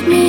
me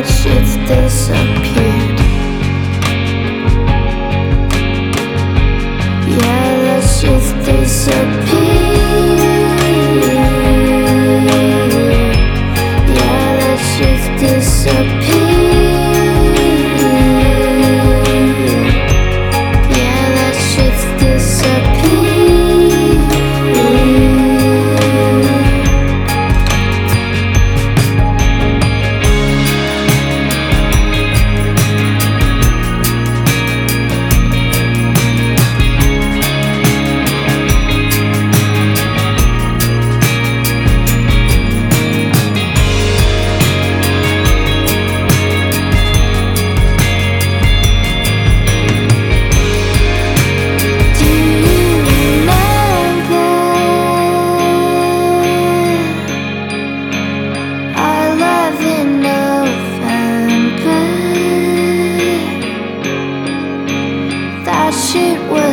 much it's dead.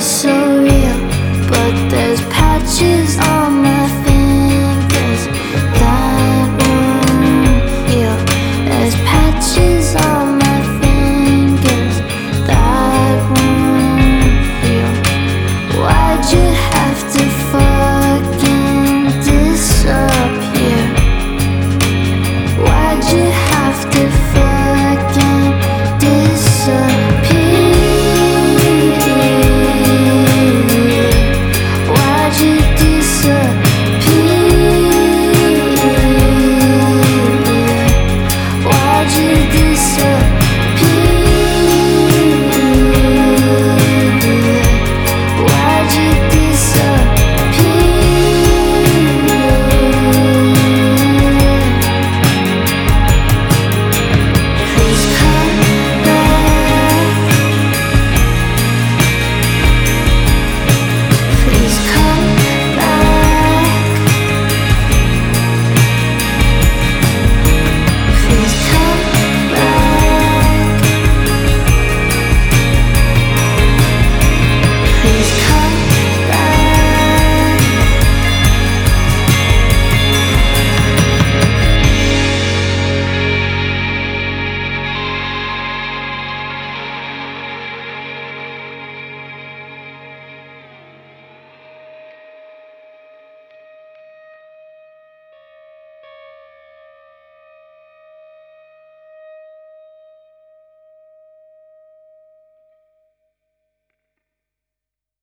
so real, but there's patches on my